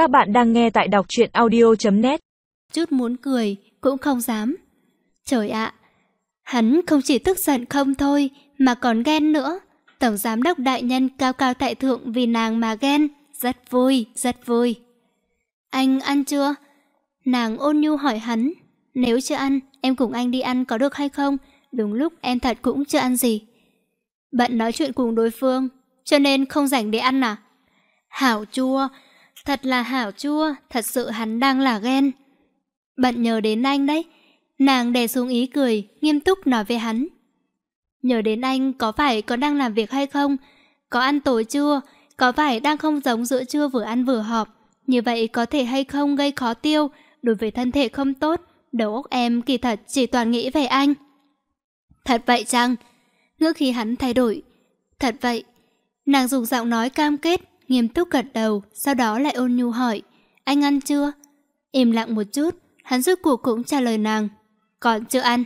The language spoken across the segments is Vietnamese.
Các bạn đang nghe tại đọc truyện audio.net Chút muốn cười, cũng không dám. Trời ạ, hắn không chỉ tức giận không thôi, mà còn ghen nữa. Tổng giám đốc đại nhân cao cao tại thượng vì nàng mà ghen. Rất vui, rất vui. Anh ăn chưa? Nàng ôn nhu hỏi hắn. Nếu chưa ăn, em cùng anh đi ăn có được hay không? Đúng lúc em thật cũng chưa ăn gì. Bận nói chuyện cùng đối phương, cho nên không rảnh để ăn à? Hảo chua, thật là hảo chua, thật sự hắn đang là ghen. Bận nhớ đến anh đấy. Nàng đè xuống ý cười, nghiêm túc nói với hắn. nhớ đến anh có phải có đang làm việc hay không? Có ăn tối chưa? Có phải đang không giống giữa trưa vừa ăn vừa họp? Như vậy có thể hay không gây khó tiêu, đối với thân thể không tốt, đầu óc em kỳ thật chỉ toàn nghĩ về anh. Thật vậy chăng? Ngữ khi hắn thay đổi. Thật vậy. Nàng dùng giọng nói cam kết, nghiêm túc gật đầu, sau đó lại ôn nhu hỏi. Anh ăn chưa? Im lặng một chút, hắn rốt cuộc cũng trả lời nàng. Còn chưa ăn.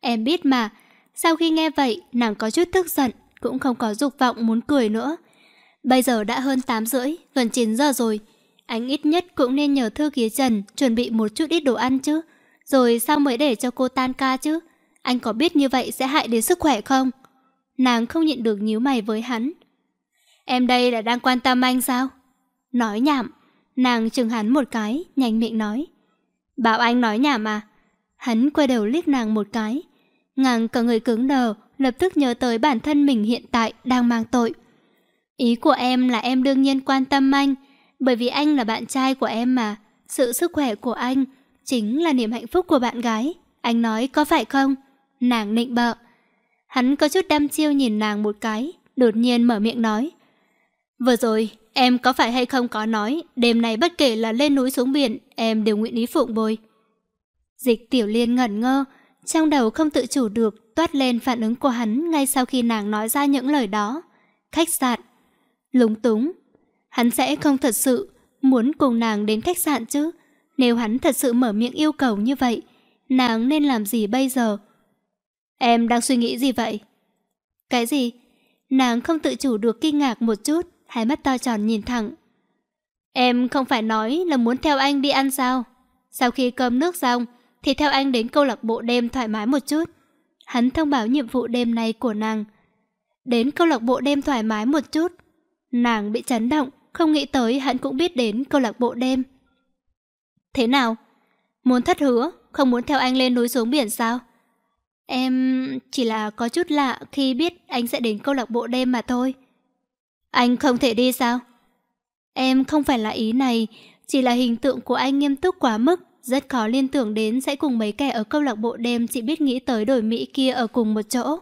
Em biết mà. Sau khi nghe vậy, nàng có chút tức giận, cũng không có dục vọng muốn cười nữa. Bây giờ đã hơn 8 rưỡi, gần 9 giờ rồi. Anh ít nhất cũng nên nhờ thư ký Trần chuẩn bị một chút ít đồ ăn chứ. Rồi sao mới để cho cô tan ca chứ? Anh có biết như vậy sẽ hại đến sức khỏe không? Nàng không nhịn được nhíu mày với hắn. Em đây là đang quan tâm anh sao? Nói nhảm. Nàng chừng hắn một cái, nhanh miệng nói. Bảo anh nói nhảm à? Hắn quay đầu liếc nàng một cái. Nàng cả người cứng đờ, lập tức nhớ tới bản thân mình hiện tại đang mang tội. Ý của em là em đương nhiên quan tâm anh, bởi vì anh là bạn trai của em mà. Sự sức khỏe của anh chính là niềm hạnh phúc của bạn gái. Anh nói có phải không? Nàng nịnh bợ. Hắn có chút đăm chiêu nhìn nàng một cái, đột nhiên mở miệng nói. Vừa rồi, em có phải hay không có nói, đêm nay bất kể là lên núi xuống biển, em đều nguyện ý phụng bồi. Dịch tiểu liên ngẩn ngơ, trong đầu không tự chủ được toát lên phản ứng của hắn ngay sau khi nàng nói ra những lời đó. Khách sạn. Lúng túng. Hắn sẽ không thật sự muốn cùng nàng đến khách sạn chứ. Nếu hắn thật sự mở miệng yêu cầu như vậy, nàng nên làm gì bây giờ? Em đang suy nghĩ gì vậy? Cái gì? Nàng không tự chủ được kinh ngạc một chút, hai mắt to tròn nhìn thẳng. Em không phải nói là muốn theo anh đi ăn sao? Sau khi cơm nước xong, thì theo anh đến câu lạc bộ đêm thoải mái một chút. Hắn thông báo nhiệm vụ đêm nay của nàng. Đến câu lạc bộ đêm thoải mái một chút. Nàng bị chấn động, không nghĩ tới hắn cũng biết đến câu lạc bộ đêm. Thế nào? Muốn thất hứa, không muốn theo anh lên núi xuống biển sao? Em chỉ là có chút lạ khi biết anh sẽ đến câu lạc bộ đêm mà thôi. Anh không thể đi sao? Em không phải là ý này, chỉ là hình tượng của anh nghiêm túc quá mức, rất khó liên tưởng đến sẽ cùng mấy kẻ ở câu lạc bộ đêm chỉ biết nghĩ tới đổi Mỹ kia ở cùng một chỗ.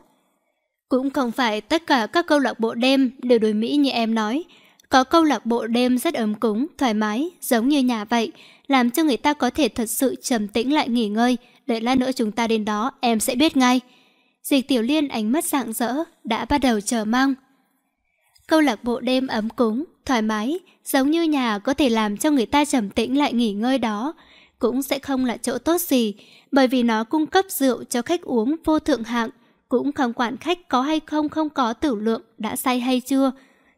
Cũng không phải tất cả các câu lạc bộ đêm đều đổi Mỹ như em nói. Có câu lạc bộ đêm rất ấm cúng, thoải mái, giống như nhà vậy, làm cho người ta có thể thật sự trầm tĩnh lại nghỉ ngơi, đợi lát nữa chúng ta đến đó em sẽ biết ngay. Dịch tiểu liên ánh mắt rạng rỡ, đã bắt đầu chờ mong. Câu lạc bộ đêm ấm cúng, thoải mái, giống như nhà có thể làm cho người ta trầm tĩnh lại nghỉ ngơi đó, cũng sẽ không là chỗ tốt gì, bởi vì nó cung cấp rượu cho khách uống vô thượng hạng, cũng không quản khách có hay không không có tử lượng, đã say hay chưa.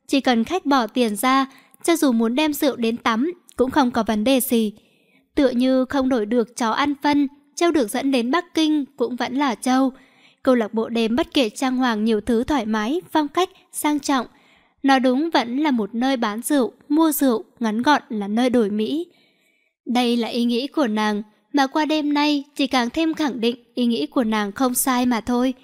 Chỉ cần khách bỏ tiền ra, cho dù muốn đem rượu đến tắm, cũng không có vấn đề gì. Tựa như không đổi được chó ăn phân, Châu được dẫn đến Bắc Kinh cũng vẫn là Châu. Câu lạc bộ đêm bất kể trang hoàng nhiều thứ thoải mái, phong cách, sang trọng. Nó đúng vẫn là một nơi bán rượu, mua rượu, ngắn gọn là nơi đổi Mỹ. Đây là ý nghĩ của nàng, mà qua đêm nay chỉ càng thêm khẳng định ý nghĩ của nàng không sai mà thôi.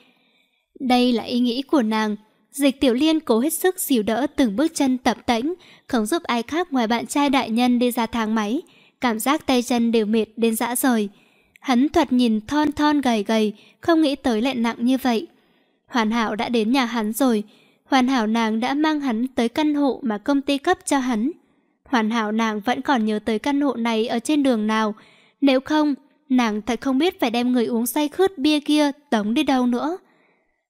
Đây là ý nghĩ của nàng. Dịch tiểu liên cố hết sức dìu đỡ từng bước chân tập tễnh, không giúp ai khác ngoài bạn trai đại nhân đi ra thang máy. Cảm giác tay chân đều mệt đến dã rời. Hắn thuật nhìn thon thon gầy gầy, không nghĩ tới lại nặng như vậy. Hoàn hảo đã đến nhà hắn rồi. Hoàn hảo nàng đã mang hắn tới căn hộ mà công ty cấp cho hắn. Hoàn hảo nàng vẫn còn nhớ tới căn hộ này ở trên đường nào. Nếu không, nàng thật không biết phải đem người uống say khướt bia kia tống đi đâu nữa.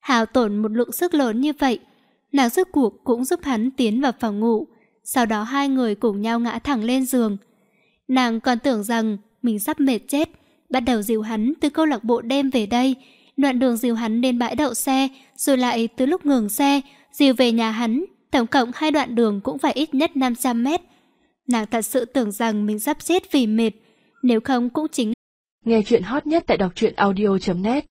Hào tổn một lượng sức lớn như vậy. Nàng sức cuộc cũng giúp hắn tiến vào phòng ngủ. Sau đó hai người cùng nhau ngã thẳng lên giường. Nàng còn tưởng rằng mình sắp mệt chết. Bắt đầu dìu hắn từ câu lạc bộ đêm về đây. Đoạn đường dìu hắn đến bãi đậu xe, rồi lại từ lúc ngừng xe, dìu về nhà hắn. Tổng cộng hai đoạn đường cũng phải ít nhất 500 mét. Nàng thật sự tưởng rằng mình sắp chết vì mệt, nếu không cũng chính. Nghe chuyện hot nhất tại đọc truyện audio.net